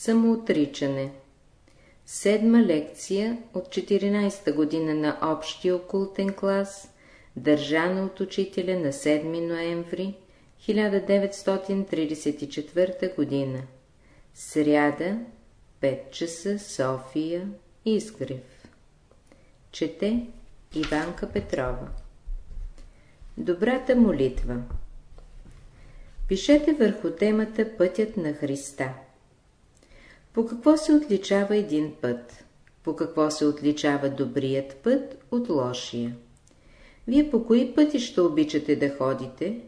Самоотричане Седма лекция от 14-та година на общия окултен клас, държана от учителя на 7 ноември 1934 година. Сряда, 5 часа, София, Изгрев. Чете Иванка Петрова Добрата молитва Пишете върху темата Пътят на Христа. По какво се отличава един път? По какво се отличава добрият път от лошия? Вие по кои пъти ще обичате да ходите,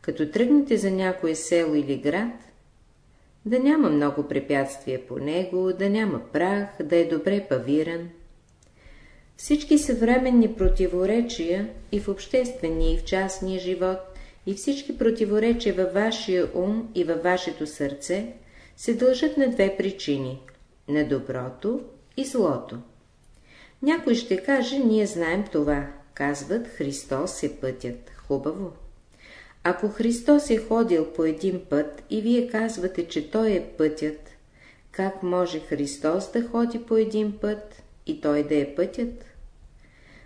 като тръгнете за някое село или град? Да няма много препятствия по него, да няма прах, да е добре павиран. Всички съвременни противоречия и в обществения, и в частния живот, и всички противоречия във вашия ум и във вашето сърце – се дължат на две причини – на доброто и злото. Някой ще каже, ние знаем това, казват Христос е пътят. Хубаво. Ако Христос е ходил по един път и вие казвате, че Той е пътят, как може Христос да ходи по един път и Той да е пътят?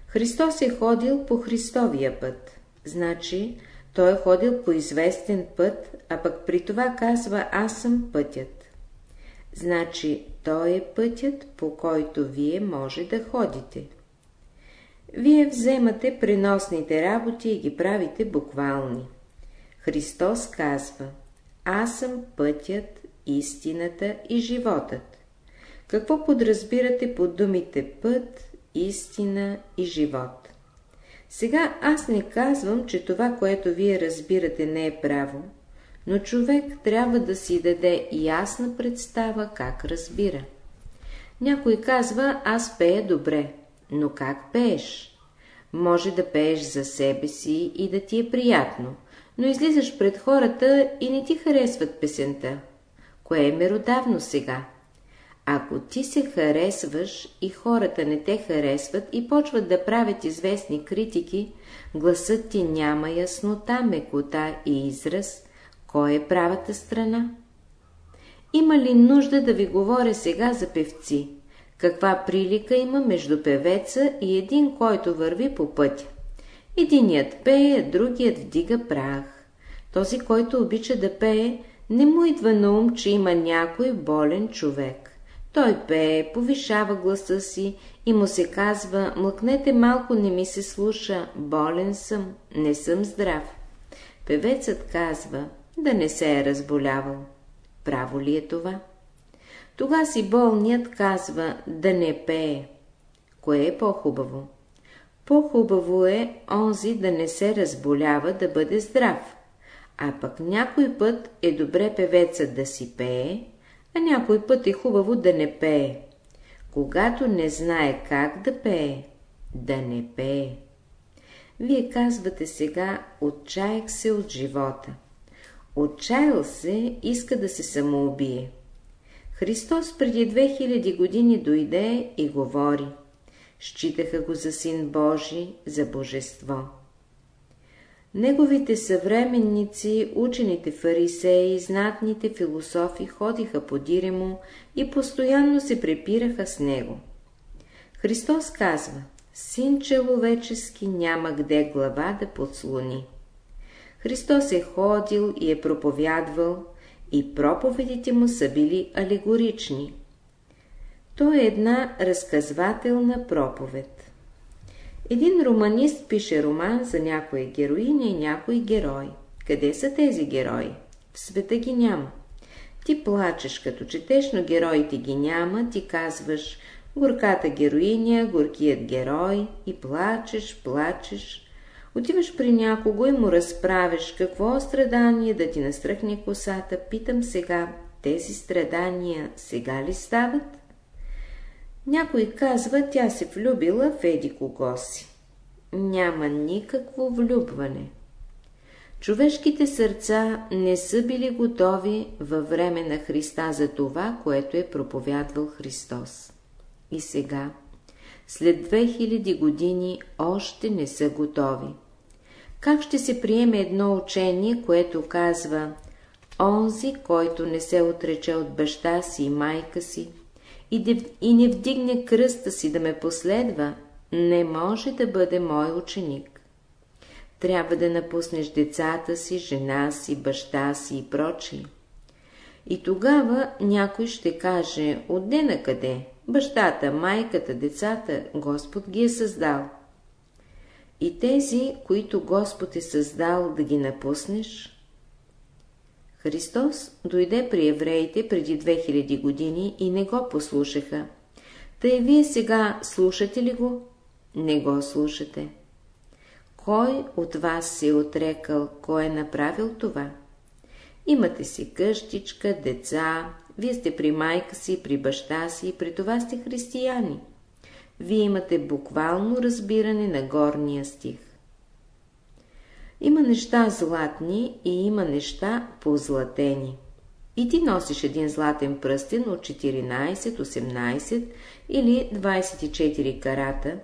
Христос е ходил по Христовия път, значи той е ходил по известен път, а пък при това казва «Аз съм пътят». Значи, той е пътят, по който вие може да ходите. Вие вземате преносните работи и ги правите буквални. Христос казва «Аз съм пътят, истината и животът». Какво подразбирате под думите път, истина и живот? Сега аз не казвам, че това, което вие разбирате, не е право, но човек трябва да си даде ясна представа как разбира. Някой казва, аз пея добре, но как пееш? Може да пееш за себе си и да ти е приятно, но излизаш пред хората и не ти харесват песента. Кое е меродавно сега? Ако ти се харесваш и хората не те харесват и почват да правят известни критики, гласът ти няма яснота, мекота и израз, кой е правата страна? Има ли нужда да ви говоря сега за певци? Каква прилика има между певеца и един, който върви по пътя? Единият пее, другият вдига прах. Този, който обича да пее, не му идва на ум, че има някой болен човек. Той пее, повишава гласа си и му се казва, млъкнете малко, не ми се слуша, болен съм, не съм здрав. Певецът казва, да не се е разболявал. Право ли е това? Тога си болният казва, да не пее. Кое е по-хубаво? По-хубаво е онзи да не се разболява, да бъде здрав. А пък някой път е добре певецът да си пее, а някой път е хубаво да не пее. Когато не знае как да пее, да не пее. Вие казвате сега, отчаях се от живота. Отчаял се, иска да се самоубие. Христос преди 2000 години дойде и говори. Считаха го за син Божий, за божество. Неговите съвременници, учените фарисеи, знатните философи ходиха по му и постоянно се препираха с него. Христос казва, син човечески няма где глава да подслони. Христос е ходил и е проповядвал, и проповедите му са били алегорични. То е една разказвателна проповед. Един романист пише роман за някоя героиня и някой герой. Къде са тези герои? В света ги няма. Ти плачеш, като четеш, но героите ги няма, ти казваш горката героиня, горкият герой и плачеш, плачеш. Отиваш при някого и му разправиш какво страдание да ти настръхне косата. Питам сега, тези страдания сега ли стават? Някой казва, тя се влюбила в еди кого си. Няма никакво влюбване. Човешките сърца не са били готови във време на Христа за това, което е проповядвал Христос. И сега, след 2000 години, още не са готови. Как ще се приеме едно учение, което казва Онзи, който не се отрече от баща си и майка си и не вдигне кръста си да ме последва, не може да бъде мой ученик. Трябва да напуснеш децата си, жена си, баща си и прочи. И тогава някой ще каже, отде на къде? Бащата, майката, децата, Господ ги е създал. И тези, които Господ е създал да ги напуснеш? Христос дойде при евреите преди 2000 години и не го послушаха. Тъй вие сега слушате ли го? Не го слушате. Кой от вас се е отрекал, кой е направил това? Имате си къщичка, деца, вие сте при майка си, при баща си при това сте християни. Вие имате буквално разбиране на горния стих. Има неща златни и има неща позлатени. И ти носиш един златен пръстен от 14, 18 или 24 карата.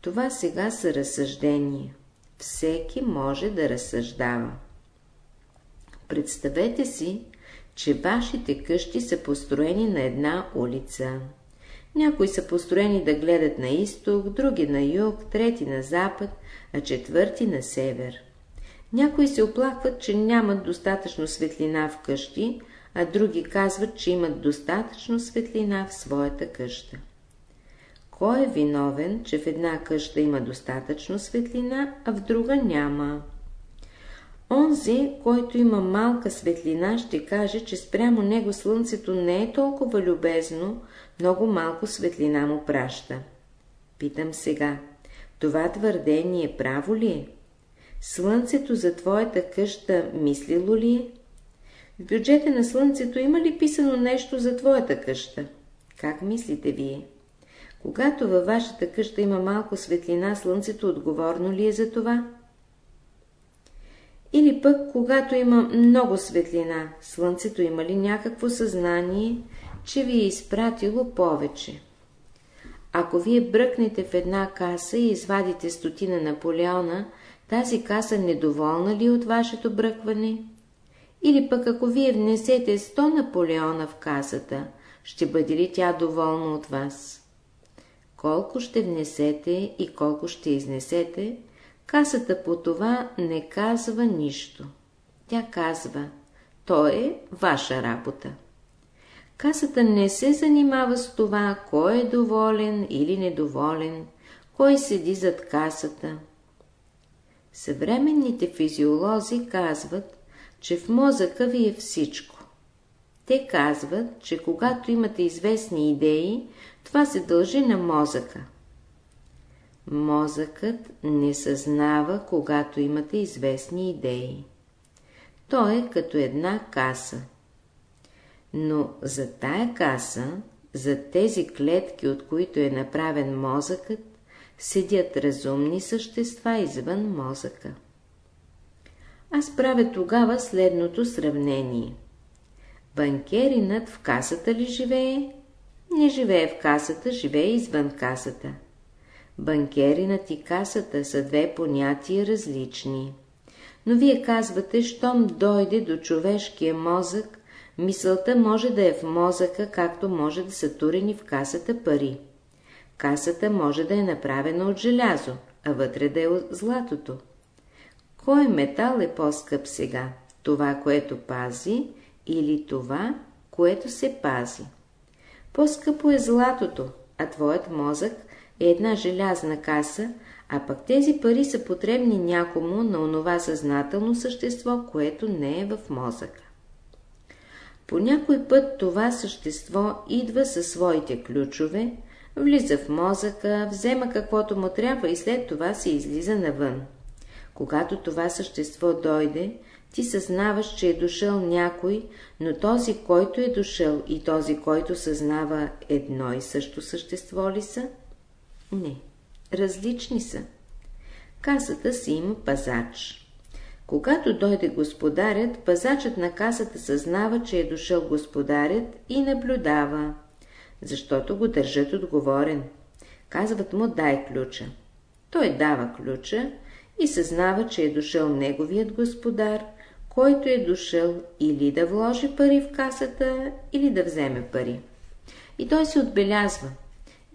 Това сега са разсъждения. Всеки може да разсъждава. Представете си, че вашите къщи са построени на една улица. Някои са построени да гледат на изток, други на юг, трети на запад, а четвърти на север. Някои се оплакват, че нямат достатъчно светлина в къщи, а други казват, че имат достатъчно светлина в своята къща. Кой е виновен, че в една къща има достатъчно светлина, а в друга няма? Онзи, който има малка светлина, ще каже, че спрямо него слънцето не е толкова любезно, много малко светлина му праща. Питам сега, това твърдение право ли е? Слънцето за твоята къща мислило ли е? В бюджета на слънцето има ли писано нещо за твоята къща? Как мислите вие? Когато във вашата къща има малко светлина, слънцето отговорно ли е за това? Или пък, когато има много светлина, слънцето има ли някакво съзнание, че ви е изпратило повече? Ако вие бръкнете в една каса и извадите стотина Наполеона, тази каса недоволна ли е от вашето бръкване? Или пък ако вие внесете 100 Наполеона в касата, ще бъде ли тя доволна от вас? Колко ще внесете и колко ще изнесете, Касата по това не казва нищо. Тя казва, то е ваша работа. Касата не се занимава с това, кой е доволен или недоволен, кой седи зад касата. Съвременните физиолози казват, че в мозъка ви е всичко. Те казват, че когато имате известни идеи, това се дължи на мозъка. Мозъкът не съзнава, когато имате известни идеи. Той е като една каса. Но за тая каса, за тези клетки, от които е направен мозъкът, седят разумни същества извън мозъка. Аз правя тогава следното сравнение. Банкеринът в касата ли живее? Не живее в касата, живее извън касата. Банкеринът и касата са две понятия различни. Но вие казвате, щом дойде до човешкия мозък, мисълта може да е в мозъка, както може да са турени в касата пари. Касата може да е направена от желязо, а вътре да е от златото. Кой метал е по-скъп сега? Това, което пази или това, което се пази? По-скъпо е златото, а твоят мозък е една желязна каса, а пък тези пари са потребни някому на онова съзнателно същество, което не е в мозъка. По някой път това същество идва със своите ключове, влиза в мозъка, взема каквото му трябва и след това се излиза навън. Когато това същество дойде, ти съзнаваш, че е дошъл някой, но този, който е дошъл и този, който съзнава едно и също същество ли са? Не, различни са. Касата си има пазач. Когато дойде господарят, пазачът на касата съзнава, че е дошъл господарят и наблюдава, защото го държат отговорен. Казват му дай ключа. Той дава ключа и съзнава, че е дошъл неговият господар, който е дошъл или да вложи пари в касата, или да вземе пари. И той се отбелязва.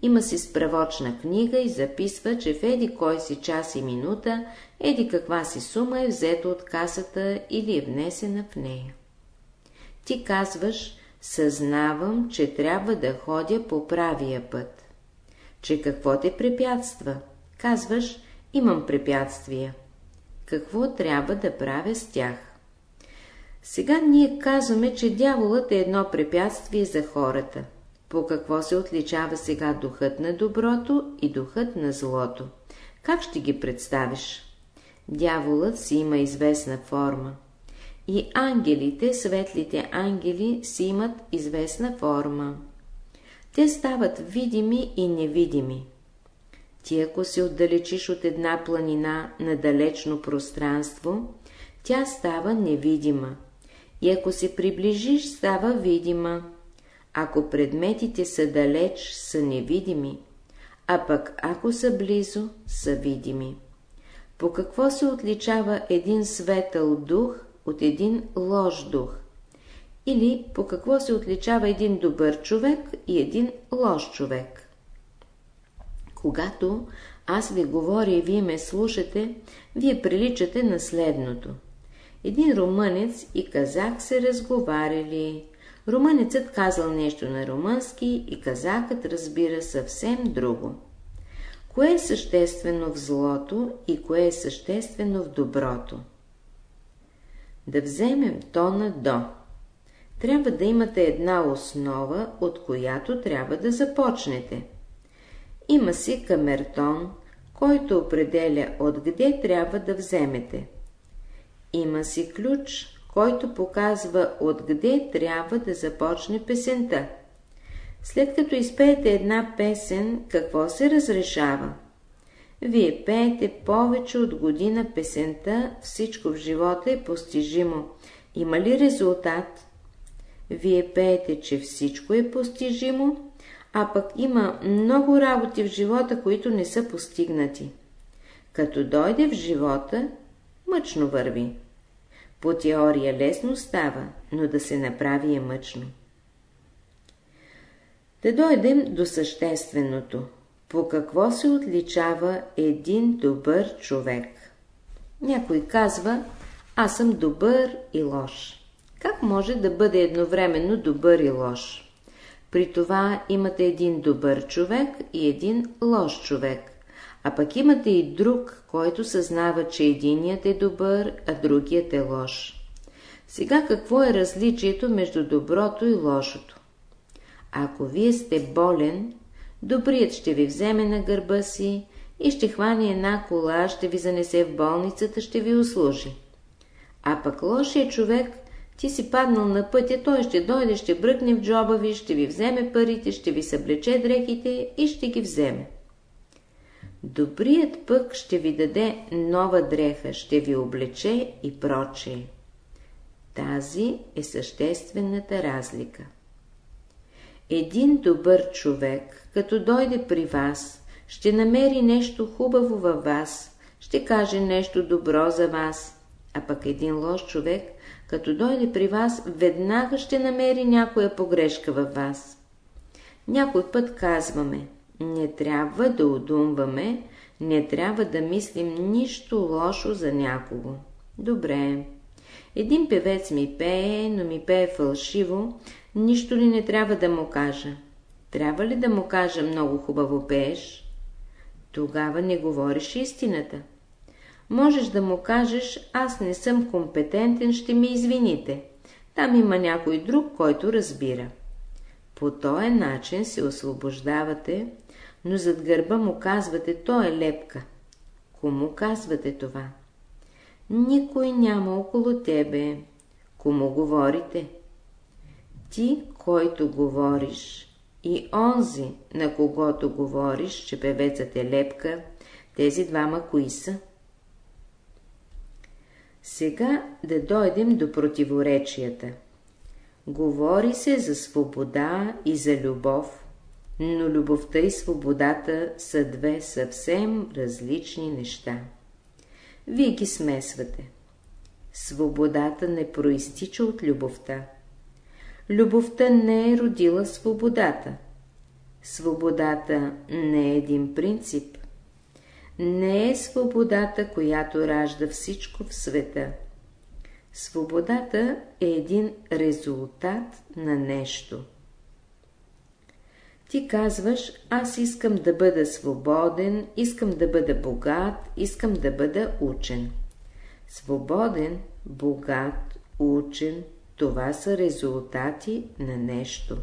Има си справочна книга и записва, че в еди кой си час и минута, еди каква си сума е взета от касата или е внесена в нея. Ти казваш, съзнавам, че трябва да ходя по правия път. Че какво те препятства? Казваш, имам препятствия. Какво трябва да правя с тях? Сега ние казваме, че дяволът е едно препятствие за хората. По какво се отличава сега духът на доброто и духът на злото? Как ще ги представиш? Дяволът си има известна форма. И ангелите, светлите ангели, си имат известна форма. Те стават видими и невидими. Ти ако се отдалечиш от една планина на далечно пространство, тя става невидима. И ако се приближиш, става видима. Ако предметите са далеч, са невидими, а пък ако са близо, са видими. По какво се отличава един светъл дух от един лош дух? Или по какво се отличава един добър човек и един лош човек? Когато аз ви говоря и вие ме слушате, вие приличате на следното. Един румънец и казак се разговаряли. Румънецът казал нещо на румънски и казакът разбира съвсем друго. Кое е съществено в злото и кое е съществено в доброто? Да вземем тона до. Трябва да имате една основа, от която трябва да започнете. Има си камертон, който определя откъде трябва да вземете. Има си ключ, който показва откъде трябва да започне песента. След като изпеете една песен, какво се разрешава? Вие пеете повече от година песента, всичко в живота е постижимо. Има ли резултат? Вие пеете, че всичко е постижимо, а пък има много работи в живота, които не са постигнати. Като дойде в живота, мъчно върви. По теория лесно става, но да се направи е мъчно. Да дойдем до същественото. По какво се отличава един добър човек? Някой казва, аз съм добър и лош. Как може да бъде едновременно добър и лош? При това имате един добър човек и един лош човек. А пък имате и друг, който съзнава, че единият е добър, а другият е лош. Сега какво е различието между доброто и лошото? Ако вие сте болен, добрият ще ви вземе на гърба си и ще хване една кола, ще ви занесе в болницата, ще ви услужи. А пък лошият човек, ти си паднал на пътя, той ще дойде, ще бръкне в джоба ви, ще ви вземе парите, ще ви съблече дрехите и ще ги вземе. Добрият пък ще ви даде нова дреха, ще ви облече и прочее. Тази е съществената разлика. Един добър човек, като дойде при вас, ще намери нещо хубаво във вас, ще каже нещо добро за вас, а пък един лош човек, като дойде при вас, веднага ще намери някоя погрешка във вас. Някой път казваме, не трябва да удумваме, не трябва да мислим нищо лошо за някого. Добре. Един певец ми пее, но ми пее фалшиво, нищо ли не трябва да му кажа? Трябва ли да му кажа много хубаво пееш? Тогава не говориш истината. Можеш да му кажеш, аз не съм компетентен, ще ми извините. Там има някой друг, който разбира. По този начин се освобождавате, но зад гърба му казвате, то е лепка. Кому казвате това? Никой няма около тебе. Кому говорите? Ти, който говориш, и онзи, на когото говориш, че певецът е лепка, тези двама кои са? Сега да дойдем до противоречията. Говори се за свобода и за любов, но любовта и свободата са две съвсем различни неща. Вие ги смесвате. свободата не проистича от любовта. Любовта не е родила свободата. Свободата не е един принцип. Не е свободата, която ражда всичко в света. Свободата е един резултат на нещо. Ти казваш, аз искам да бъда свободен, искам да бъда богат, искам да бъда учен. Свободен, богат, учен, това са резултати на нещо.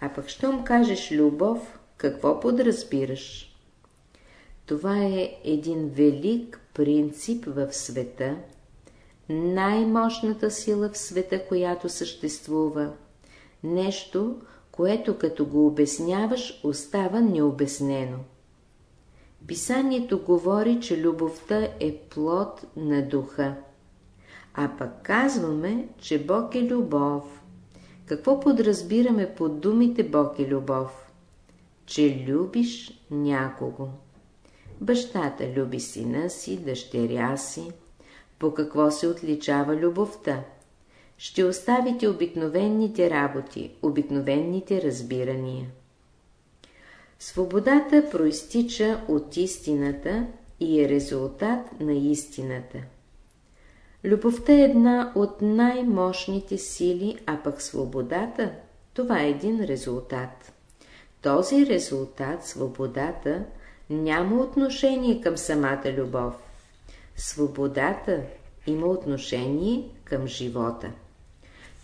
А пък, щом кажеш любов, какво подразбираш? Това е един велик принцип в света, най-мощната сила в света, която съществува. Нещо, което като го обясняваш, остава необяснено. Писанието говори, че любовта е плод на духа. А пък казваме, че Бог е любов. Какво подразбираме под думите Бог е любов? Че любиш някого. Бащата люби сина си, дъщеря си. По какво се отличава любовта? Ще оставите обикновените работи, обикновените разбирания. Свободата проистича от истината и е резултат на истината. Любовта е една от най-мощните сили, а пък свободата – това е един резултат. Този резултат, свободата, няма отношение към самата любов. Свободата има отношение към живота.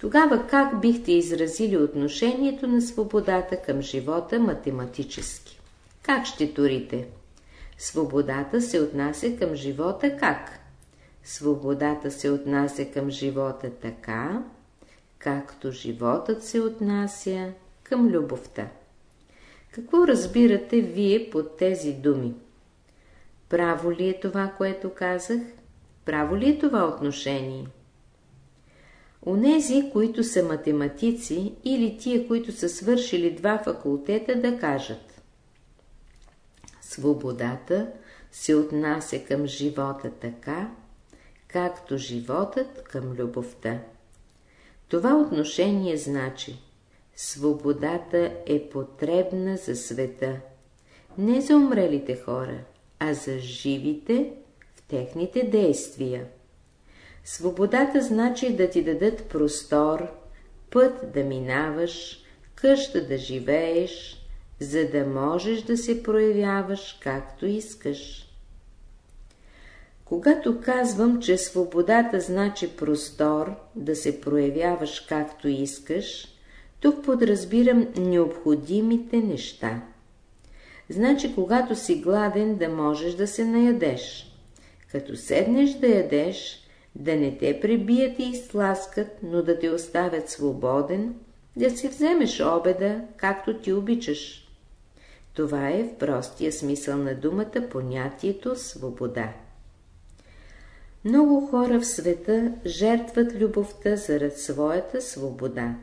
Тогава как бихте изразили отношението на свободата към живота математически? Как ще турите? Свободата се отнася към живота как? Свободата се отнася към живота така, както животът се отнася към любовта. Какво разбирате вие под тези думи? Право ли е това, което казах? Право ли е това отношение? Онези, които са математици или тия, които са свършили два факултета, да кажат. Свободата се отнася към живота така, както животът към любовта. Това отношение значи Свободата е потребна за света, не за умрелите хора, а за живите в техните действия. Свободата значи да ти дадат простор, път да минаваш, къща да живееш, за да можеш да се проявяваш както искаш. Когато казвам, че свободата значи простор, да се проявяваш както искаш, тук подразбирам необходимите неща. Значи, когато си гладен, да можеш да се наядеш. Като седнеш да ядеш, да не те пребият и изтласкат, но да те оставят свободен, да си вземеш обеда, както ти обичаш. Това е в простия смисъл на думата понятието свобода. Много хора в света жертват любовта заради своята свобода.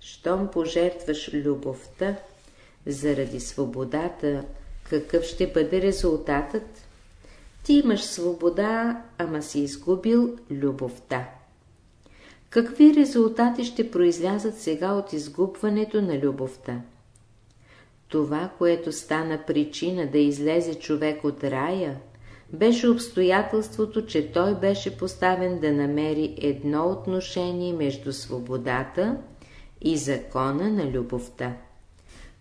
Щом пожертваш любовта заради свободата, какъв ще бъде резултатът? Ти имаш свобода, ама си изгубил любовта. Какви резултати ще произлязат сега от изгубването на любовта? Това, което стана причина да излезе човек от рая, беше обстоятелството, че той беше поставен да намери едно отношение между свободата и закона на любовта.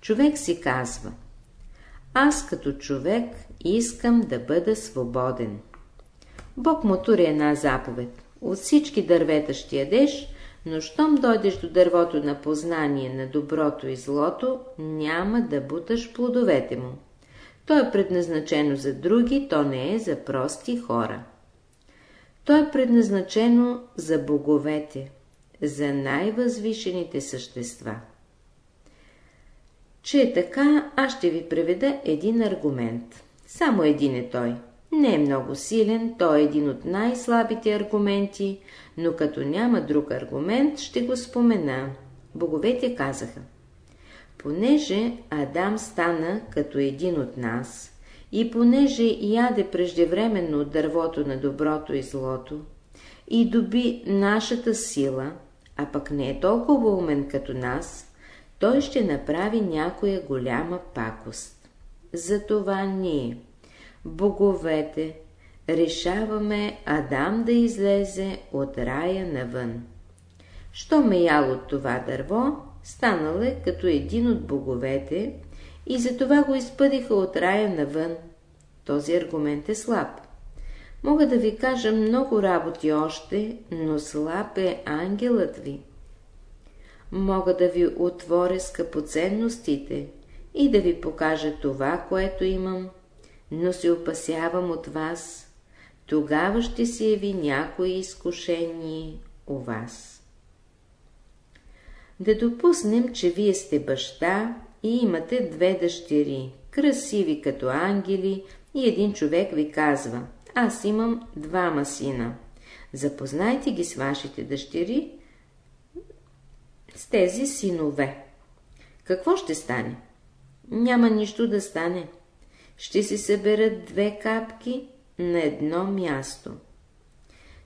Човек си казва Аз като човек искам да бъда свободен. Бог му тури една заповед. От всички дървета ще ядеш, но щом дойдеш до дървото на познание на доброто и злото, няма да буташ плодовете му. То е предназначено за други, то не е за прости хора. То е предназначено за боговете, за най-възвишените същества. Че е така, аз ще ви преведа един аргумент. Само един е той. Не е много силен, той е един от най-слабите аргументи, но като няма друг аргумент, ще го спомена. Боговете казаха. Понеже Адам стана като един от нас, и понеже яде преждевременно от дървото на доброто и злото, и доби нашата сила, а пък не е толкова умен като нас, той ще направи някоя голяма пакост. Затова ние, боговете, решаваме Адам да излезе от рая навън. Що ме ял от това дърво, станал е като един от боговете и затова го изпъдиха от рая навън. Този аргумент е слаб. Мога да ви кажа много работи още, но слаб е ангелът ви. Мога да ви отворя скъпоценностите и да ви покажа това, което имам, но се опасявам от вас. Тогава ще се яви някое изкушение у вас. Да допуснем, че вие сте баща и имате две дъщери, красиви като ангели, и един човек ви казва, аз имам двама сина. Запознайте ги с вашите дъщери, с тези синове. Какво ще стане? Няма нищо да стане. Ще се съберат две капки на едно място.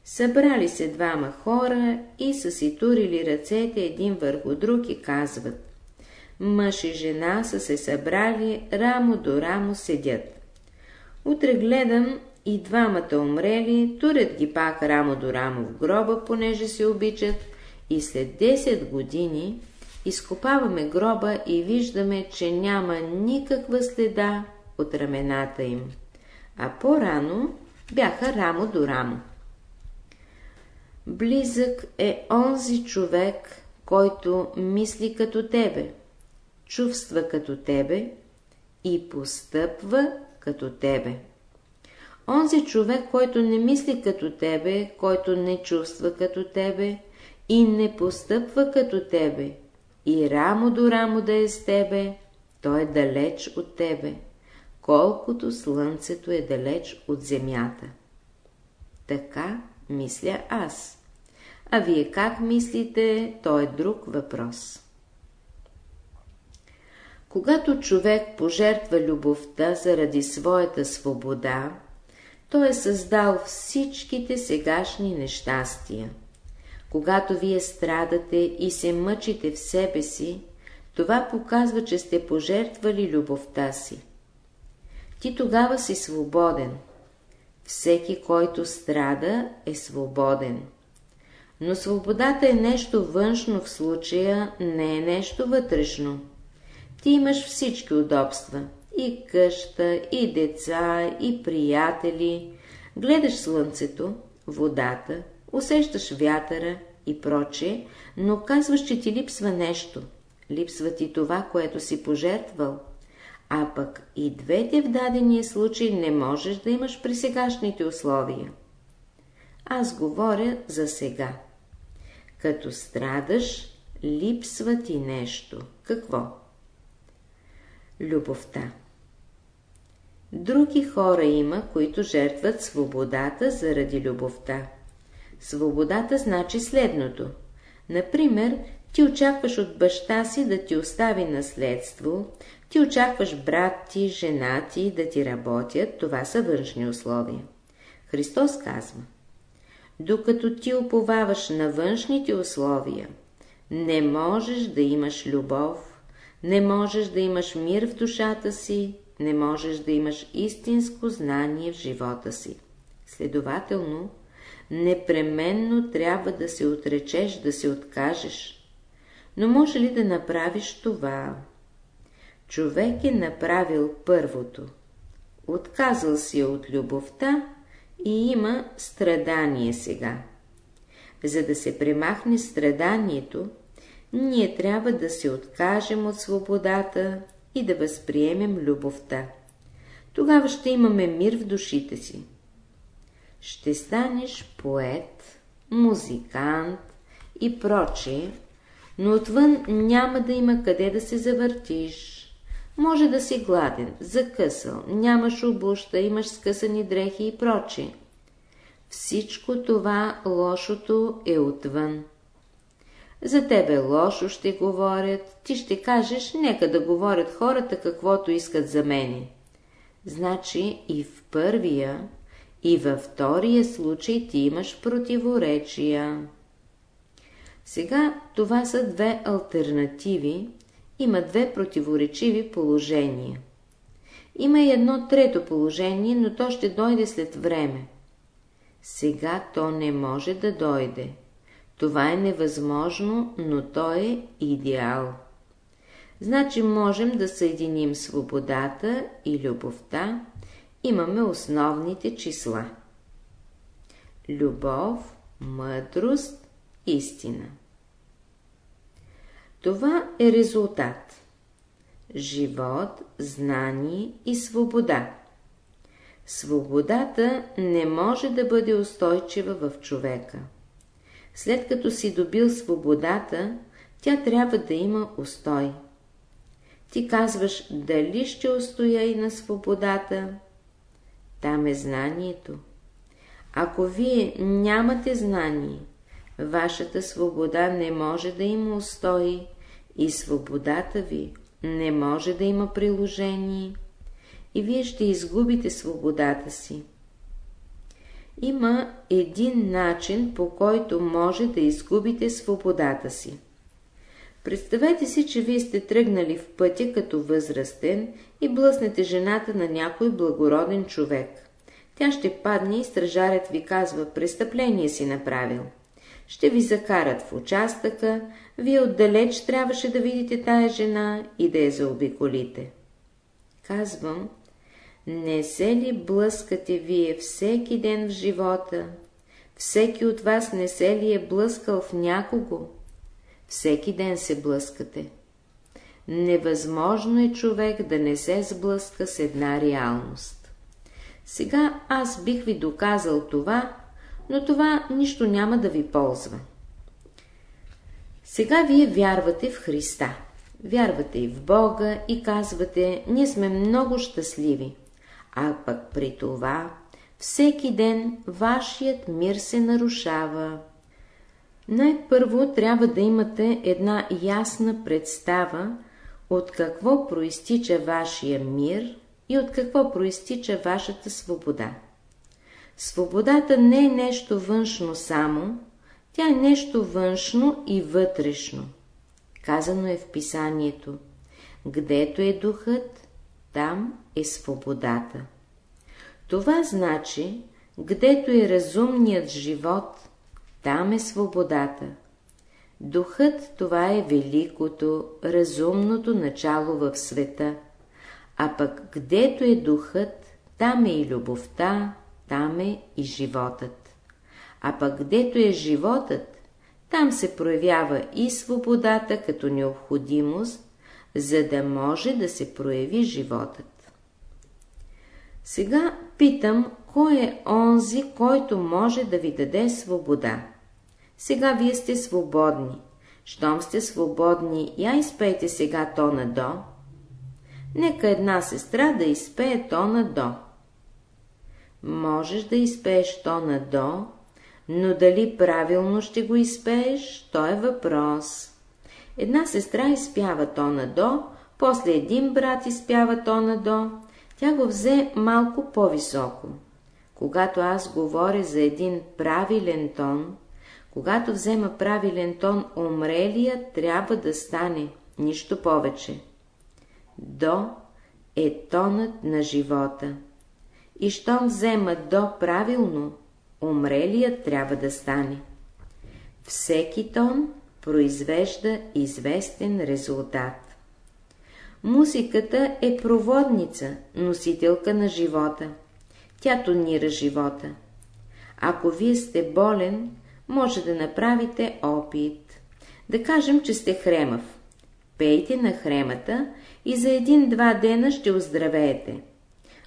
Събрали се двама хора и са си турили ръцете един върху друг и казват Мъж и жена са се събрали, рамо до рамо седят. Утре гледам и двамата умрели, турят ги пак рамо до рамо в гроба, понеже се обичат, и след 10 години изкопаваме гроба и виждаме, че няма никаква следа от рамената им, а по-рано бяха рамо до рамо. Близък е онзи човек, който мисли като тебе, чувства като тебе и постъпва като тебе. Онзи човек, който не мисли като тебе, който не чувства като тебе и не постъпва като тебе, и рамо до рамо да е с тебе, той е далеч от тебе, колкото слънцето е далеч от земята. Така мисля аз. А вие как мислите, то е друг въпрос. Когато човек пожертва любовта заради своята свобода, той е създал всичките сегашни нещастия. Когато вие страдате и се мъчите в себе си, това показва, че сте пожертвали любовта си. Ти тогава си свободен. Всеки, който страда, е свободен. Но свободата е нещо външно в случая, не е нещо вътрешно. Ти имаш всички удобства. И къща, и деца, и приятели. Гледаш слънцето, водата, усещаш вятъра и проче, но казваш, че ти липсва нещо. Липсва ти това, което си пожертвал. А пък и двете в дадения случай не можеш да имаш при сегашните условия. Аз говоря за сега. Като страдаш, липсва ти нещо. Какво? Любовта. Други хора има, които жертват свободата заради любовта. Свободата значи следното. Например, ти очакваш от баща си да ти остави наследство, ти очакваш брат ти, жена ти да ти работят, това са външни условия. Христос казва, докато ти уповаваш на външните условия, не можеш да имаш любов, не можеш да имаш мир в душата си, не можеш да имаш истинско знание в живота си. Следователно, непременно трябва да се отречеш, да се откажеш. Но може ли да направиш това? Човек е направил първото. Отказал си от любовта и има страдание сега. За да се премахне страданието, ние трябва да се откажем от свободата и да възприемем любовта. Тогава ще имаме мир в душите си. Ще станеш поет, музикант и прочее, но отвън няма да има къде да се завъртиш. Може да си гладен, закъсал, нямаш обуща, имаш скъсани дрехи и прочее. Всичко това лошото е отвън. За тебе лошо ще говорят, ти ще кажеш, нека да говорят хората каквото искат за мене. Значи и в първия, и във втория случай ти имаш противоречия. Сега това са две альтернативи, има две противоречиви положения. Има и едно трето положение, но то ще дойде след време. Сега то не може да дойде. Това е невъзможно, но то е идеал. Значи можем да съединим свободата и любовта, имаме основните числа. Любов, мъдрост, истина. Това е резултат. Живот, знание и свобода. Свободата не може да бъде устойчива в човека. След като си добил свободата, тя трябва да има устой. Ти казваш, дали ще устоя и на свободата? Там е знанието. Ако вие нямате знание, вашата свобода не може да има устои и свободата ви не може да има приложение и вие ще изгубите свободата си. Има един начин, по който може да изгубите свободата си. Представете си, че вие сте тръгнали в пътя като възрастен и блъснете жената на някой благороден човек. Тя ще падне и стражарят ви казва, престъпление си направил. Ще ви закарат в участъка, вие отдалеч трябваше да видите тая жена и да я заобиколите. Казвам, не се ли блъскате вие всеки ден в живота? Всеки от вас не се ли е блъскал в някого? Всеки ден се блъскате. Невъзможно е човек да не се сблъска с една реалност. Сега аз бих ви доказал това, но това нищо няма да ви ползва. Сега вие вярвате в Христа. Вярвате и в Бога и казвате, ние сме много щастливи. А пък при това, всеки ден вашият мир се нарушава. Най-първо трябва да имате една ясна представа от какво проистича вашия мир и от какво проистича вашата свобода. Свободата не е нещо външно само, тя е нещо външно и вътрешно. Казано е в писанието, гдето е духът, там е свободата. Това значи, гдето е разумният живот, там е свободата. Духът това е великото, разумното начало в света, а пък гдето е духът, там е и любовта, там е и животът. А пък гдето е животът, там се проявява и свободата като необходимост, за да може да се прояви животът. Сега питам, кой е онзи, който може да ви даде свобода? Сега вие сте свободни. Щом сте свободни, я изпейте сега тона до. Нека една сестра да изпее тона до. Можеш да изпееш тона до, но дали правилно ще го изпееш, то е въпрос. Една сестра изпява тона до, после един брат изпява тона до, тя го взе малко по-високо. Когато аз говоря за един правилен тон, когато взема правилен тон, умрелият трябва да стане, нищо повече. До е тонът на живота. И щом взема до правилно, умрелият трябва да стане. Всеки тон произвежда известен резултат. Музиката е проводница, носителка на живота. Тя тонира живота. Ако вие сте болен, може да направите опит. Да кажем, че сте хремав. Пейте на хремата и за един-два дена ще оздравеете.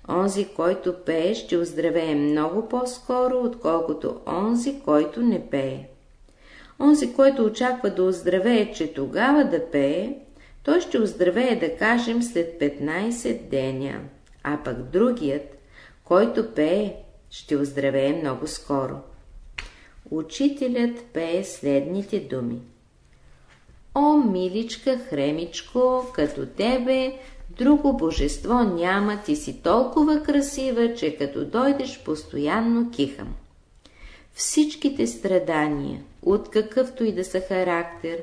Онзи, който пее, ще оздравее много по-скоро, отколкото онзи, който не пее. Онзи, който очаква да оздравее, че тогава да пее, той ще оздравее, да кажем, след 15 деня, а пък другият, който пее, ще оздравее много скоро. Учителят пее следните думи. О, миличка, хремичко, като тебе, Друго божество няма, ти си толкова красива, че като дойдеш постоянно кихам. Всичките страдания, от какъвто и да са характер,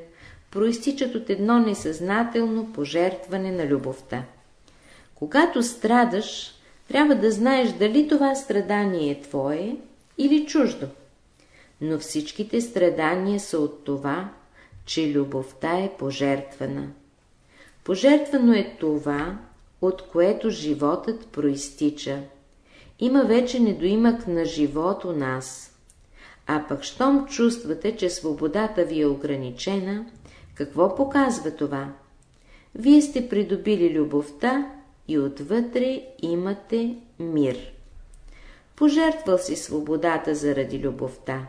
проистичат от едно несъзнателно пожертване на любовта. Когато страдаш, трябва да знаеш дали това страдание е твое или чуждо. Но всичките страдания са от това, че любовта е пожертвана. Пожертвано е това, от което животът проистича. Има вече недоимък на живот у нас. А пък щом чувствате, че свободата ви е ограничена, какво показва това? Вие сте придобили любовта и отвътре имате мир. Пожертвал си свободата заради любовта.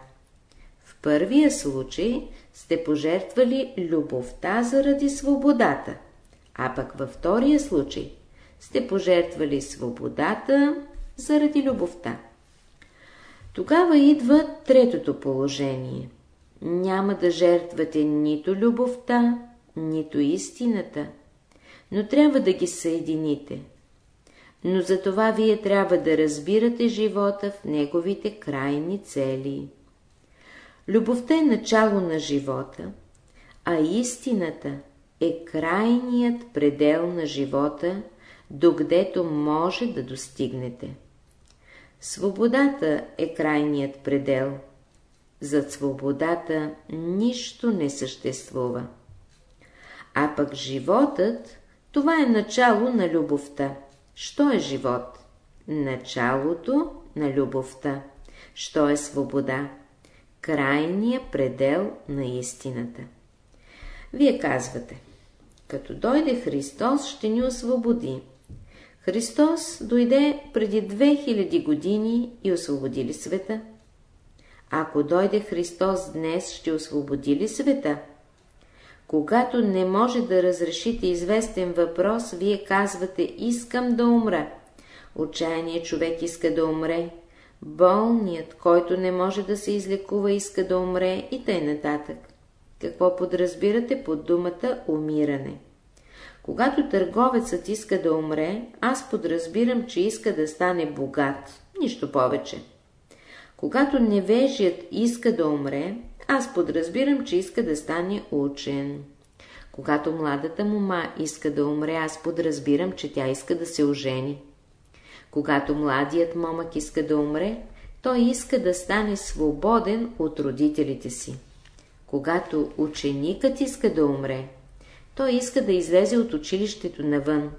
Първия случай сте пожертвали любовта заради свободата, а пък във втория случай сте пожертвали свободата заради любовта. Тогава идва третото положение. Няма да жертвате нито любовта, нито истината, но трябва да ги съедините. Но за това вие трябва да разбирате живота в неговите крайни цели. Любовта е начало на живота, а истината е крайният предел на живота, докъдето може да достигнете. Свободата е крайният предел. Зад свободата нищо не съществува. А пък животът, това е начало на любовта. Що е живот? Началото на любовта. Що е свобода? Крайния предел на истината. Вие казвате, като дойде Христос, ще ни освободи. Христос дойде преди 2000 години и освободи ли света? Ако дойде Христос днес, ще освободи ли света? Когато не може да разрешите известен въпрос, вие казвате «Искам да умра». Отчаяният човек иска да умре. Болният, който не може да се излекува, иска да умре и тъй нататък. Какво подразбирате под думата умиране? Когато търговецът иска да умре, аз подразбирам, че иска да стане богат. Нищо повече. Когато невежият иска да умре, аз подразбирам, че иска да стане учен. Когато младата мума иска да умре, аз подразбирам, че тя иска да се ожени. Когато младият момък иска да умре, той иска да стане свободен от родителите си. Когато ученикът иска да умре, той иска да излезе от училището навън.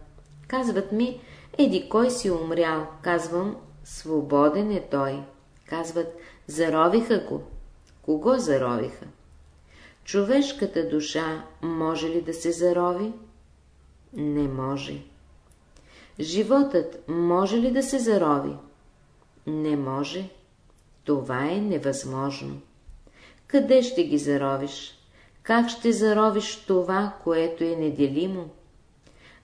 Казват ми, еди кой си умрял, казвам, свободен е той. Казват, заровиха го. Кого заровиха? Човешката душа може ли да се зарови? Не може. Животът може ли да се зарови? Не може. Това е невъзможно. Къде ще ги заровиш? Как ще заровиш това, което е неделимо?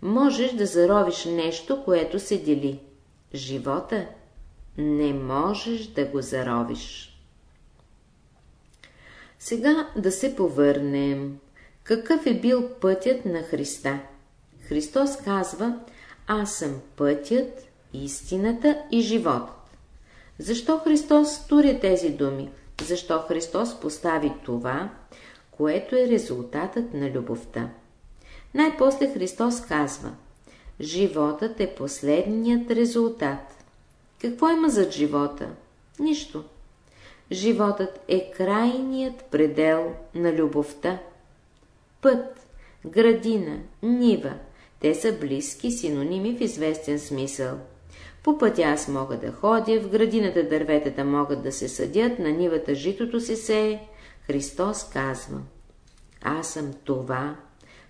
Можеш да заровиш нещо, което се дели. Живота не можеш да го заровиш. Сега да се повърнем. Какъв е бил пътят на Христа? Христос казва, аз съм пътят, истината и животът. Защо Христос тури тези думи? Защо Христос постави това, което е резултатът на любовта? Най-после Христос казва, животът е последният резултат. Какво има зад живота? Нищо. Животът е крайният предел на любовта. Път, градина, нива, те са близки синоними в известен смисъл. По пътя аз мога да ходя, в градината дърветата могат да се съдят, на нивата житото се сее. Христос казва, аз съм това,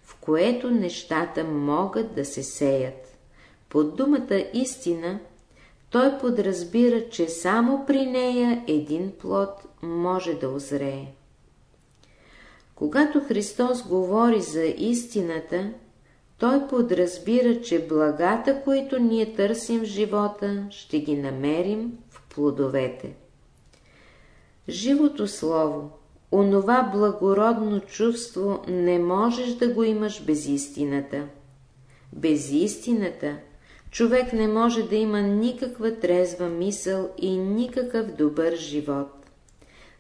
в което нещата могат да се сеят. Под думата истина той подразбира, че само при нея един плод може да озрее. Когато Христос говори за истината, той подразбира, че благата, които ние търсим в живота, ще ги намерим в плодовете. Живото слово, онова благородно чувство, не можеш да го имаш без истината. Без истината човек не може да има никаква трезва мисъл и никакъв добър живот.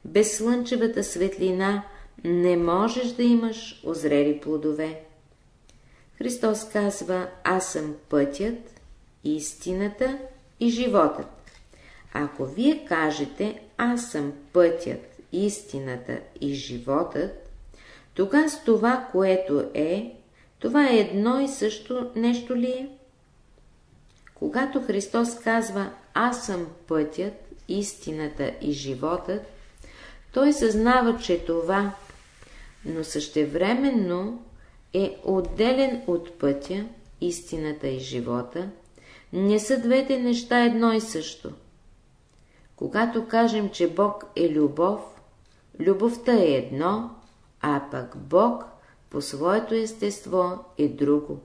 Без слънчевата светлина не можеш да имаш озрели плодове. Христос казва, аз съм пътят, истината и животът. Ако вие кажете, аз съм пътят, истината и животът, тогава с това, което е, това е едно и също нещо ли е? Когато Христос казва Аз съм пътят, истината и животът, той съзнава, че това, но същевременно е отделен от пътя, истината и живота, не са двете неща едно и също. Когато кажем, че Бог е любов, любовта е едно, а пък Бог по своето естество е друго.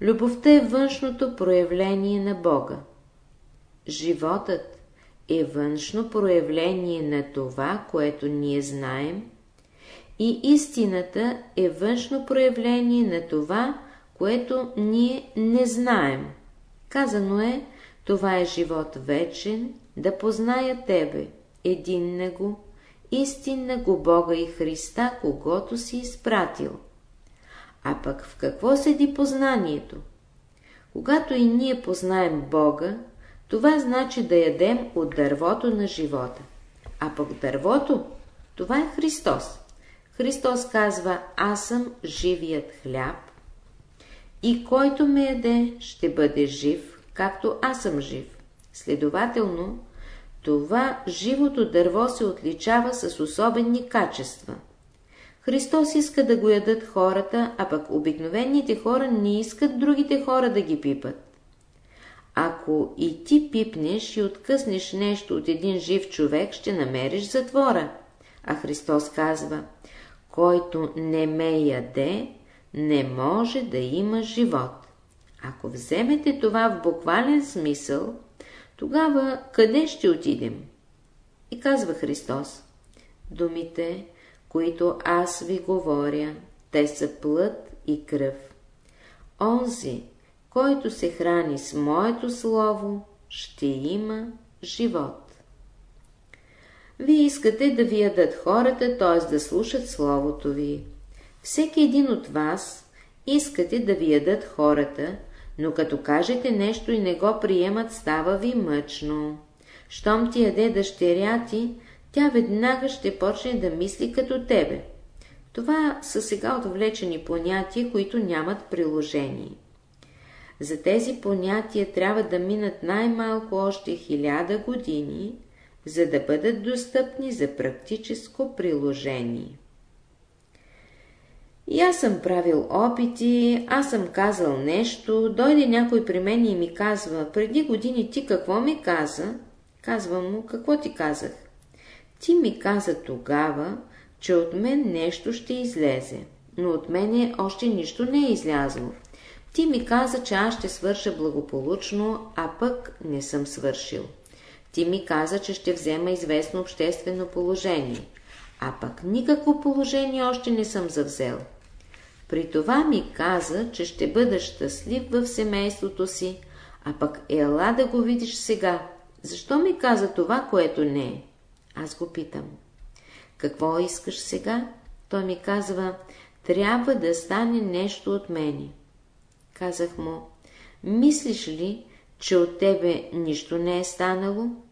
Любовта е външното проявление на Бога. Животът е външно проявление на това, което ние знаем, и истината е външно проявление на това, което ние не знаем. Казано е, това е живот вечен, да позная Тебе, един него, истинна го Бога и Христа, когато си изпратил. А пък в какво седи познанието? Когато и ние познаем Бога, това значи да ядем от дървото на живота. А пък дървото, това е Христос. Христос казва, аз съм живият хляб и който ме яде, ще бъде жив, както аз съм жив. Следователно, това живото дърво се отличава с особени качества. Христос иска да го ядат хората, а пък обикновените хора не искат другите хора да ги пипат. Ако и ти пипнеш и откъснеш нещо от един жив човек, ще намериш затвора. А Христос казва, който не ме яде, не може да има живот. Ако вземете това в буквален смисъл, тогава къде ще отидем? И казва Христос, думите, които аз ви говоря, те са плът и кръв. Онзи, който се храни с моето слово, ще има живот. Вие искате да ви ядат хората, т.е. да слушат словото ви. Всеки един от вас искате да ви ядат хората, но като кажете нещо и не го приемат, става ви мъчно. Щом ти яде дъщеря ти, тя веднага ще почне да мисли като тебе. Това са сега отвлечени понятия, които нямат приложение. За тези понятия трябва да минат най-малко още хиляда години, за да бъдат достъпни за практическо приложение. И аз съм правил опити, аз съм казал нещо, дойде някой при мен и ми казва, преди години ти какво ми каза? Казвам му, какво ти казах? Ти ми каза тогава, че от мен нещо ще излезе, но от мене още нищо не е излязло. Ти ми каза, че аз ще свърша благополучно, а пък не съм свършил. Ти ми каза, че ще взема известно обществено положение, а пък никакво положение още не съм завзел. При това ми каза, че ще бъда щастлив в семейството си, а пък ела да го видиш сега. Защо ми каза това, което не е? Аз го питам. Какво искаш сега? Той ми казва, трябва да стане нещо от мене. Казах му, мислиш ли, че от тебе нищо не е станало?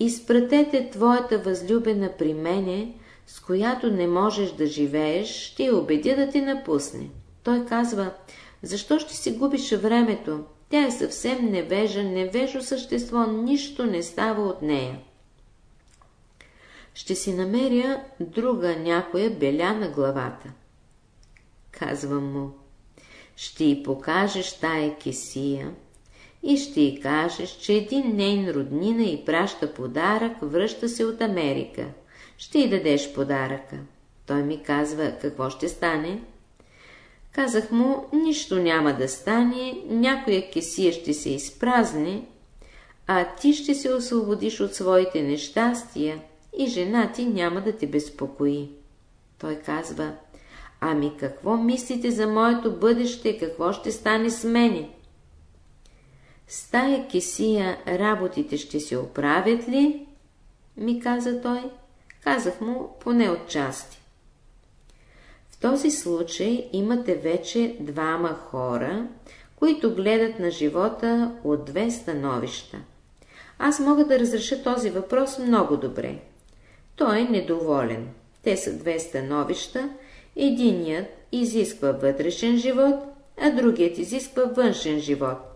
Изпратете твоята възлюбена при мене, с която не можеш да живееш, ще я убедя да ти напусне. Той казва, защо ще си губиш времето? Тя е съвсем невежа, невежо същество, нищо не става от нея. Ще си намеря друга някоя беля на главата. Казвам му, ще й покажеш тая кесия и ще й кажеш, че един нейн роднина й праща подарък, връща се от Америка – ще й дадеш подаръка. Той ми казва, какво ще стане? Казах му, нищо няма да стане, някоя кесия ще се изпразне, а ти ще се освободиш от своите нещастия и жена ти няма да те безпокои. Той казва, Ами какво мислите за моето бъдеще, какво ще стане с мене? С тая кисия работите ще се оправят ли? Ми каза той. Казах му поне от части. В този случай имате вече двама хора, които гледат на живота от две становища. Аз мога да разреша този въпрос много добре. Той е недоволен. Те са две становища. Единият изисква вътрешен живот, а другият изисква външен живот.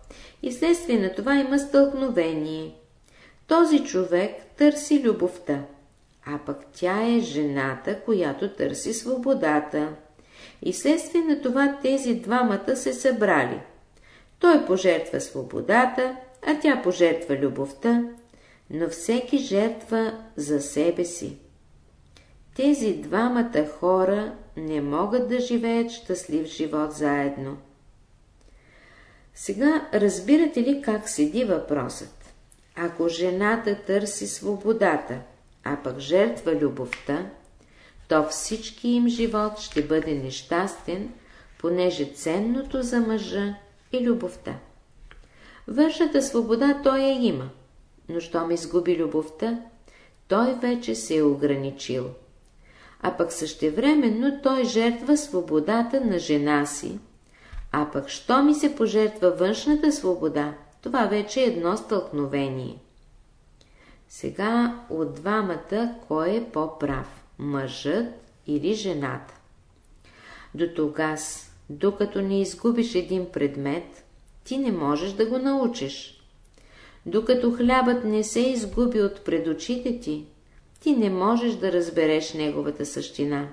И следствие на това има стълкновение. Този човек търси любовта, а пък тя е жената, която търси свободата. И следствие на това тези двамата се събрали. Той пожертва свободата, а тя пожертва любовта, но всеки жертва за себе си. Тези двамата хора не могат да живеят щастлив живот заедно. Сега разбирате ли как седи въпросът? Ако жената търси свободата, а пък жертва любовта, то всички им живот ще бъде нещастен, понеже ценното за мъжа е любовта. Външната свобода той я има, но щом изгуби любовта, той вече се е ограничил. А пък същевременно той жертва свободата на жена си, а пък що ми се пожертва външната свобода, това вече е едно стълкновение. Сега от двамата кой е по-прав, мъжът или жената? До тогас, докато не изгубиш един предмет, ти не можеш да го научиш. Докато хлябът не се изгуби от пред очите ти, ти не можеш да разбереш неговата същина.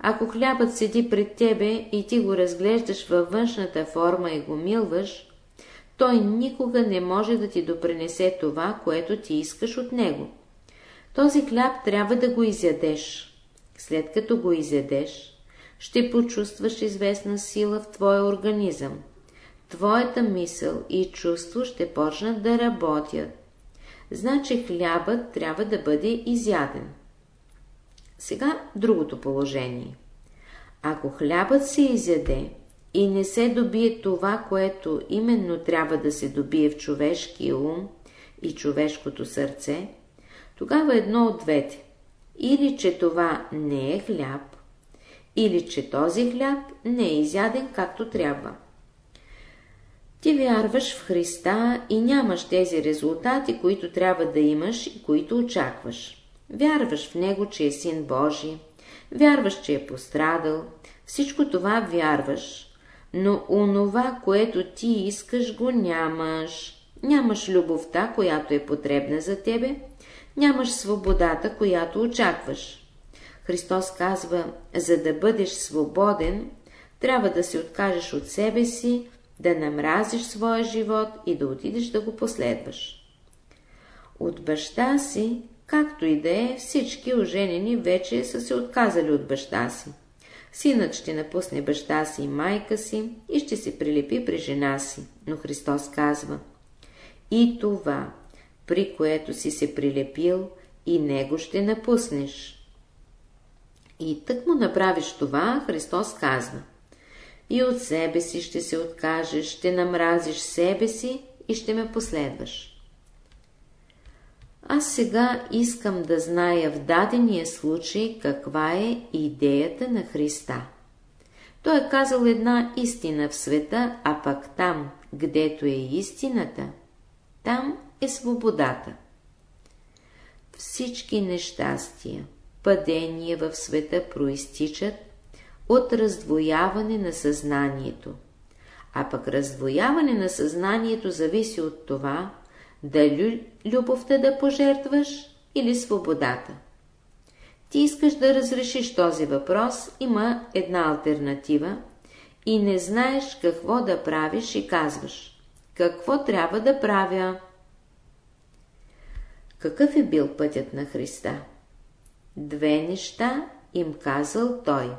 Ако хлябът седи пред тебе и ти го разглеждаш във външната форма и го милваш, той никога не може да ти допренесе това, което ти искаш от него. Този хляб трябва да го изядеш. След като го изядеш, ще почувстваш известна сила в твоя организъм. Твоята мисъл и чувство ще почнат да работят. Значи хлябът трябва да бъде изяден. Сега другото положение. Ако хлябът се изяде и не се добие това, което именно трябва да се добие в човешкия ум и човешкото сърце, тогава едно от двете. Или че това не е хляб, или че този хляб не е изяден както трябва. Ти вярваш в Христа и нямаш тези резултати, които трябва да имаш и които очакваш. Вярваш в Него, че е Син Божий, вярваш, че е пострадал, всичко това вярваш, но онова, което ти искаш, го нямаш. Нямаш любовта, която е потребна за тебе, нямаш свободата, която очакваш. Христос казва, за да бъдеш свободен, трябва да се откажеш от себе си, да намразиш своя живот и да отидеш да го последваш. От баща си, както и да е, всички оженени вече са се отказали от баща си. Синът ще напусне баща си и майка си и ще се прилепи при жена си. Но Христос казва И това, при което си се прилепил, и него ще напуснеш. И тък му направиш това, Христос казва И от себе си ще се откажеш, ще намразиш себе си и ще ме последваш. Аз сега искам да зная в дадения случай каква е идеята на Христа. Той е казал една истина в света, а пък там, гдето е истината, там е свободата. Всички нещастия, падения в света проистичат от раздвояване на съзнанието. А пък раздвояване на съзнанието зависи от това, дали любовта да пожертваш или свободата. Ти искаш да разрешиш този въпрос, има една альтернатива и не знаеш какво да правиш и казваш. Какво трябва да правя? Какъв е бил пътят на Христа? Две неща им казал Той.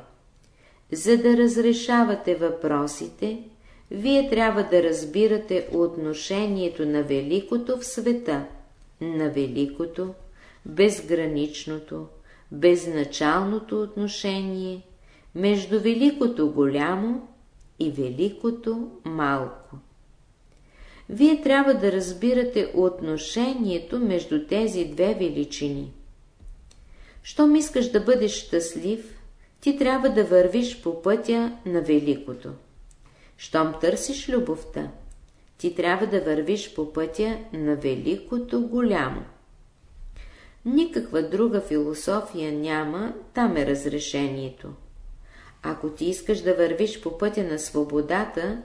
За да разрешавате въпросите, вие трябва да разбирате отношението на великото в света, на великото, безграничното, безначалното отношение, между великото голямо и великото малко. Вие трябва да разбирате отношението между тези две величини. Щом искаш да бъдеш щастлив, ти трябва да вървиш по пътя на великото. Щом търсиш любовта, ти трябва да вървиш по пътя на великото голямо. Никаква друга философия няма, там е разрешението. Ако ти искаш да вървиш по пътя на свободата,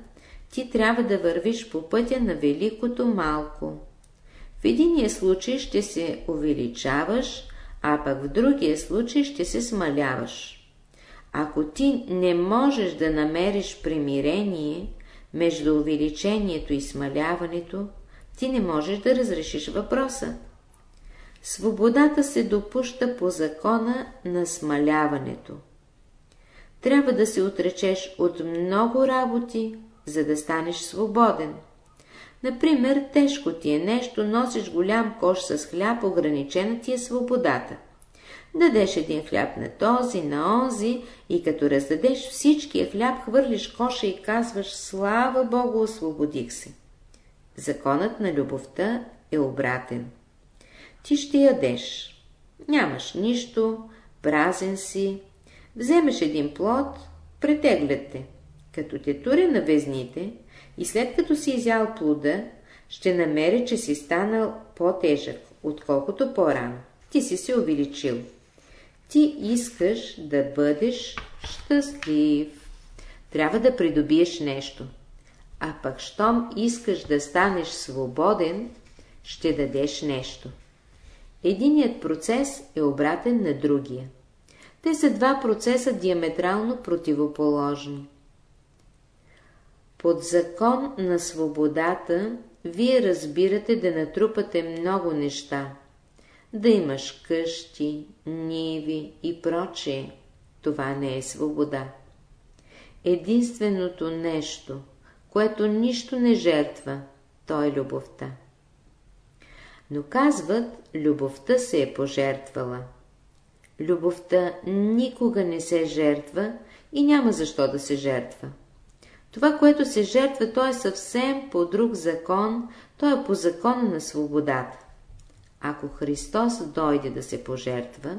ти трябва да вървиш по пътя на великото малко. В единия случай ще се увеличаваш, а пък в другия случай ще се смаляваш. Ако ти не можеш да намериш примирение между увеличението и смаляването, ти не можеш да разрешиш въпроса. Свободата се допуща по закона на смаляването. Трябва да се отречеш от много работи, за да станеш свободен. Например, тежко ти е нещо, носиш голям кош с хляб, ограничена ти е свободата. Дадеш един хляб на този, на онзи и като раздадеш всичкия хляб, хвърлиш коша и казваш «Слава Богу, освободих се». Законът на любовта е обратен. Ти ще ядеш. Нямаш нищо, празен си. Вземеш един плод, претеглят те. Като те туре на везните и след като си изял плода, ще намери, че си станал по-тежък, отколкото по-рано. Ти си се увеличил. Ти искаш да бъдеш щастлив. Трябва да придобиеш нещо. А пък, щом искаш да станеш свободен, ще дадеш нещо. Единият процес е обратен на другия. Те са два процеса диаметрално противоположни. Под закон на свободата вие разбирате да натрупате много неща – да имаш къщи, ниви и прочее. Това не е свобода. Единственото нещо, което нищо не жертва, то е любовта. Но казват, любовта се е пожертвала. Любовта никога не се жертва и няма защо да се жертва. Това, което се жертва, то е съвсем по друг закон, то е по закона на свободата. Ако Христос дойде да се пожертва,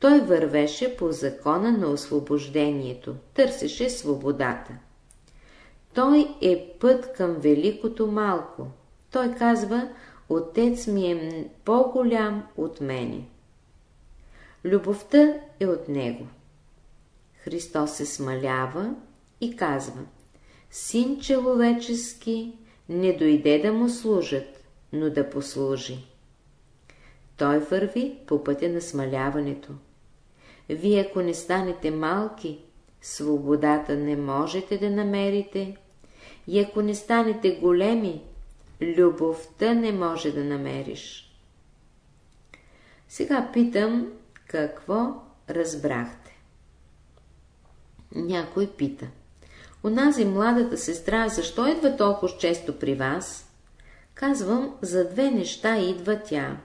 той вървеше по закона на освобождението, търсеше свободата. Той е път към великото малко. Той казва, Отец ми е по-голям от мене. Любовта е от него. Христос се смалява и казва, Син човечески не дойде да му служат, но да послужи. Той върви по пътя на смаляването. Вие, ако не станете малки, свободата не можете да намерите, и ако не станете големи, любовта не може да намериш. Сега питам, какво разбрахте? Някой пита. Онази младата сестра, защо идва толкова често при вас? Казвам, за две неща идва тя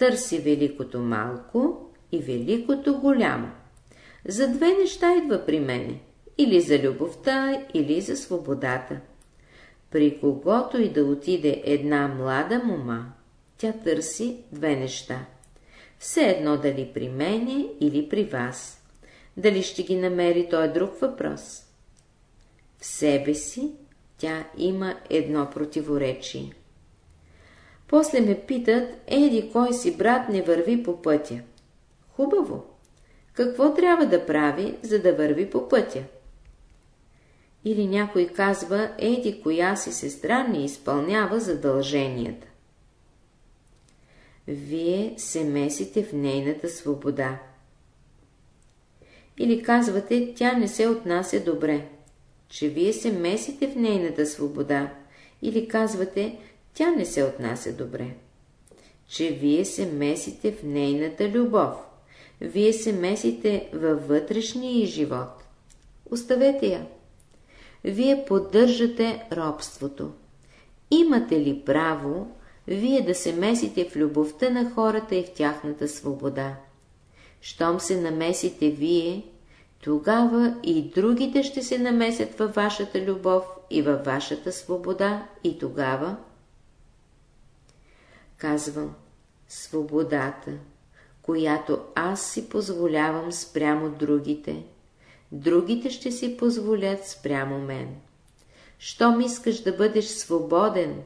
търси великото малко и великото голямо. За две неща идва при мене, или за любовта, или за свободата. При когото и да отиде една млада мома, тя търси две неща. Все едно дали при мене или при вас. Дали ще ги намери, то е друг въпрос. В себе си тя има едно противоречие. После ме питат, еди кой си брат не върви по пътя. Хубаво. Какво трябва да прави, за да върви по пътя? Или някой казва, еди коя си сестра не изпълнява задълженията. Вие се месите в нейната свобода. Или казвате, тя не се отнася добре, че вие се месите в нейната свобода. Или казвате, тя не се отнася добре. Че вие се месите в нейната любов. Вие се месите във вътрешния живот. Оставете я. Вие поддържате робството. Имате ли право вие да се месите в любовта на хората и в тяхната свобода? Щом се намесите вие, тогава и другите ще се намесят във вашата любов и във вашата свобода и тогава казвам свободата, която аз си позволявам спрямо другите, другите ще си позволят спрямо мен. Щом искаш да бъдеш свободен,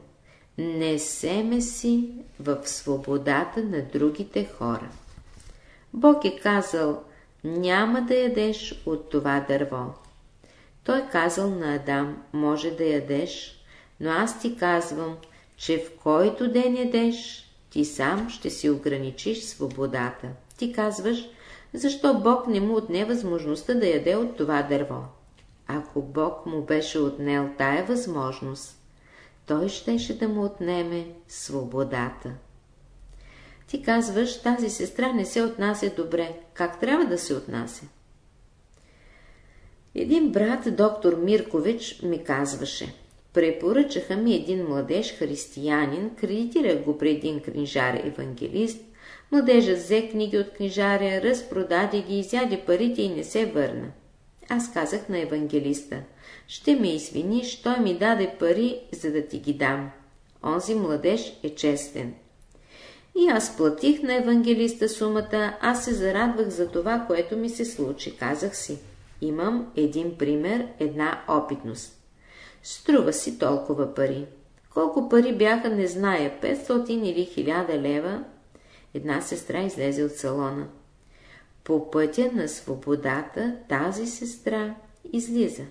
не семе си в свободата на другите хора. Бог е казал, няма да ядеш от това дърво. Той е казал на Адам, може да ядеш, но аз ти казвам, че в който ден ядеш, ти сам ще си ограничиш свободата. Ти казваш, защо Бог не му отне възможността да яде от това дърво. Ако Бог му беше отнел тая възможност, той щеше да му отнеме свободата. Ти казваш, тази сестра не се отнася добре. Как трябва да се отнася? Един брат, доктор Миркович, ми казваше. Препоръчаха ми един младеж християнин, кредитирах го при един книжар евангелист. Младежът взе книги от книжаря, разпродаде ги, изяде парите и не се върна. Аз казах на евангелиста, ще ме извиниш, той ми даде пари, за да ти ги дам. Онзи младеж е честен. И аз платих на евангелиста сумата, аз се зарадвах за това, което ми се случи. Казах си, имам един пример, една опитност. Струва си толкова пари. Колко пари бяха, не зная, 500 или 1000 лева. Една сестра излезе от салона. По пътя на свободата тази сестра излиза.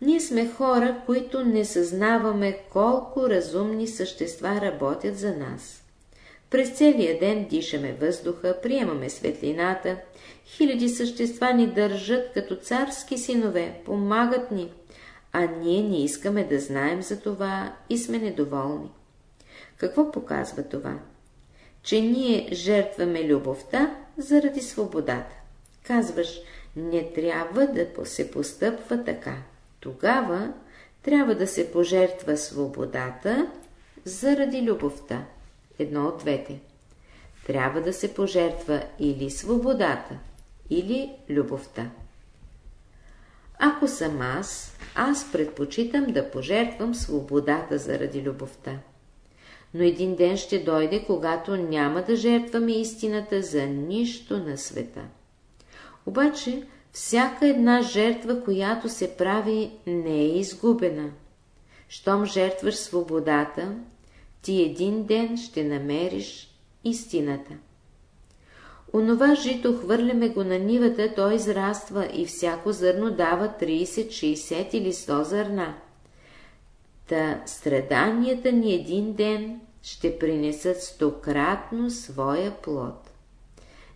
Ние сме хора, които не съзнаваме колко разумни същества работят за нас. През целия ден дишаме въздуха, приемаме светлината, хиляди същества ни държат като царски синове, помагат ни, а ние не искаме да знаем за това и сме недоволни. Какво показва това? Че ние жертваме любовта заради свободата. Казваш, не трябва да се постъпва така. Тогава трябва да се пожертва свободата заради любовта. Едно от двете. Трябва да се пожертва или свободата, или любовта. Ако съм аз, аз предпочитам да пожертвам свободата заради любовта. Но един ден ще дойде, когато няма да жертваме истината за нищо на света. Обаче, всяка една жертва, която се прави, не е изгубена. Щом жертваш свободата, ти един ден ще намериш истината. Онова жито хвърляме го на нивата, то израства и всяко зърно дава 30, 60 или 100 зърна. Та страданията ни един ден ще принесат стократно своя плод.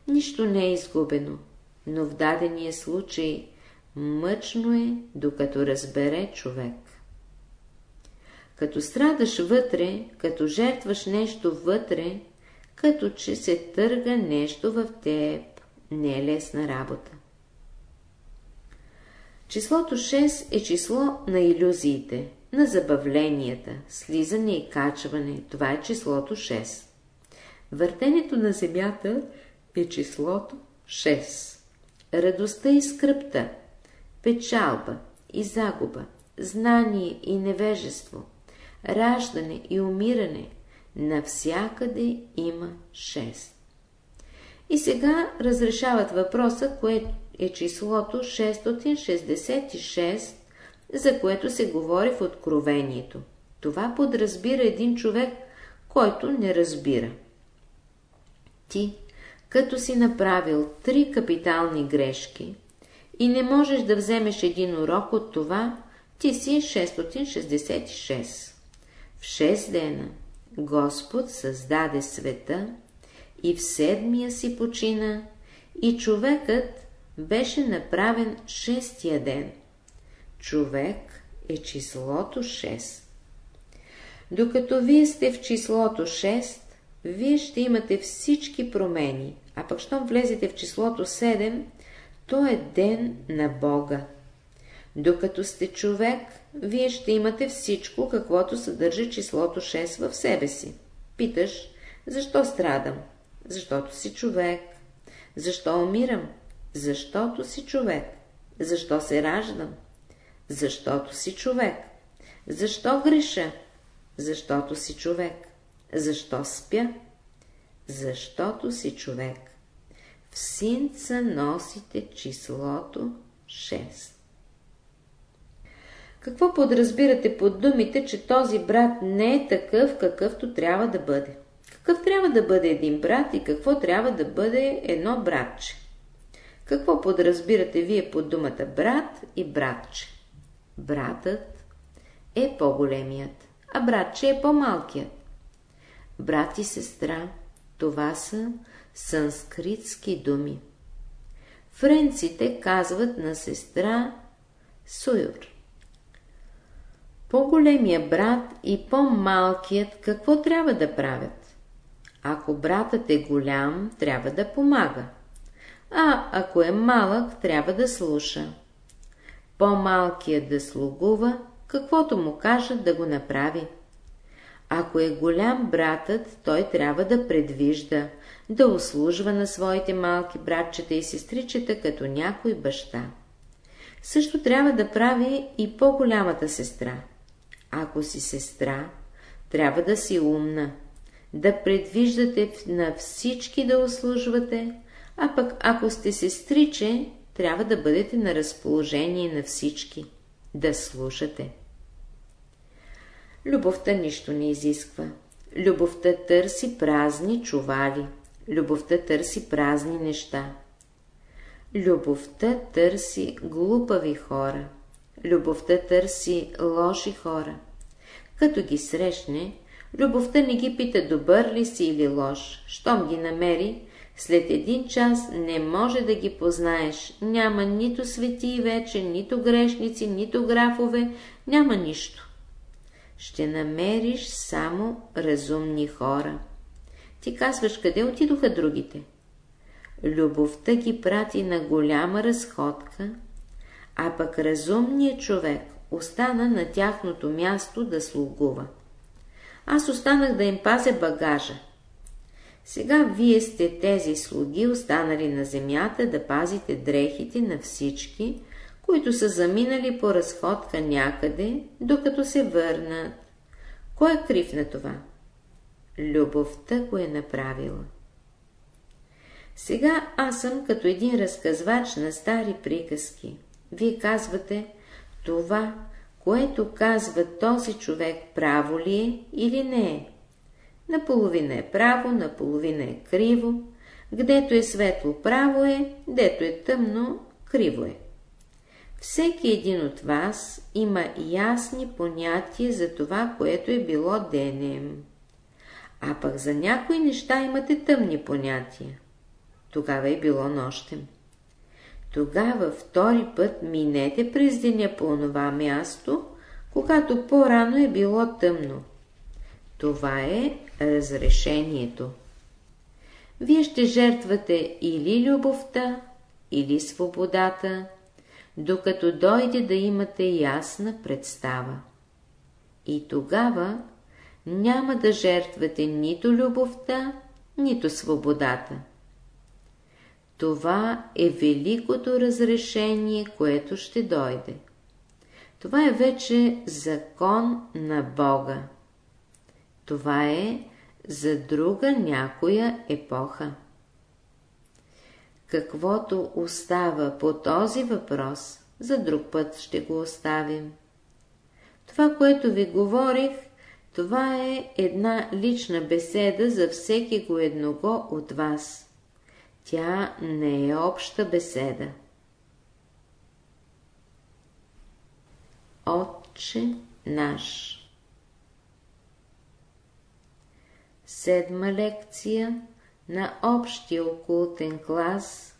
Нищо не е изгубено но в дадения случай мъчно е, докато разбере човек. Като страдаш вътре, като жертваш нещо вътре, като че се търга нещо в теб, не е лесна работа. Числото 6 е число на иллюзиите, на забавленията, слизане и качване. Това е числото 6. Въртенето на Земята е числото 6 радостта и скръпта, печалба и загуба, знание и невежество, раждане и умиране, навсякъде има шест. И сега разрешават въпроса, кое е числото 666, за което се говори в Откровението. Това подразбира един човек, който не разбира. Ти, като си направил три капитални грешки и не можеш да вземеш един урок от това, ти си 666. В 6 дена Господ създаде света и в седмия си почина и човекът беше направен шестия ден. Човек е числото 6. Докато вие сте в числото 6, вие ще имате всички промени, а пък щом влезете в числото 7, то е ден на Бога. Докато сте човек, вие ще имате всичко, каквото съдържа числото 6 в себе си. Питаш, защо страдам? Защото си човек. Защо умирам? Защото си човек. Защо се раждам? Защото си човек. Защо греша? Защото си човек. Защо спя? Защото си човек. В синца носите числото 6. Какво подразбирате под думите, че този брат не е такъв, какъвто трябва да бъде? Какъв трябва да бъде един брат и какво трябва да бъде едно братче? Какво подразбирате вие под думата брат и братче? Братът е по-големият, а братче е по-малкият. Брат и сестра, това са санскритски думи. Френците казват на сестра Суюр. По-големия брат и по-малкият какво трябва да правят? Ако братът е голям, трябва да помага, а ако е малък, трябва да слуша. По-малкият да слугува, каквото му кажат да го направи. Ако е голям братът, той трябва да предвижда, да услужва на своите малки братчета и сестричета като някой баща. Също трябва да прави и по-голямата сестра. Ако си сестра, трябва да си умна, да предвиждате на всички да услужвате, а пък ако сте сестриче, трябва да бъдете на разположение на всички, да слушате. Любовта нищо не изисква. Любовта търси празни чували. Любовта търси празни неща. Любовта търси глупави хора. Любовта търси лоши хора. Като ги срещне, любовта не ги пита добър ли си или лош. Щом ги намери, след един час не може да ги познаеш. Няма нито светии вече, нито грешници, нито графове, няма нищо. Ще намериш само разумни хора. Ти казваш, къде отидоха другите? Любовта ги прати на голяма разходка, а пък разумният човек остана на тяхното място да слугува. Аз останах да им пазя багажа. Сега вие сте тези слуги, останали на земята, да пазите дрехите на всички, които са заминали по разходка някъде, докато се върнат. Кой е крив на това? Любовта го е направила. Сега аз съм като един разказвач на стари приказки. Вие казвате, това, което казва този човек, право ли е или не е? Наполовина е право, наполовина е криво. Гдето е светло, право е, дето е тъмно, криво е. Всеки един от вас има ясни понятия за това, което е било денем. А пък за някои неща имате тъмни понятия. Тогава е било нощем. Тогава втори път минете през деня по онова място, когато по-рано е било тъмно. Това е разрешението. Вие ще жертвате или любовта, или свободата, докато дойде да имате ясна представа. И тогава няма да жертвате нито любовта, нито свободата. Това е великото разрешение, което ще дойде. Това е вече закон на Бога. Това е за друга някоя епоха. Каквото остава по този въпрос, за друг път ще го оставим. Това, което ви говорих, това е една лична беседа за всеки го едного от вас. Тя не е обща беседа. Отче наш Седма лекция на общия окултен клас,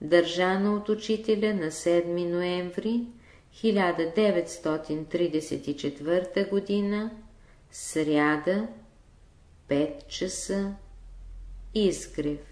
държана от учителя на 7 ноември 1934 г. сряда, 5 часа, изгрев.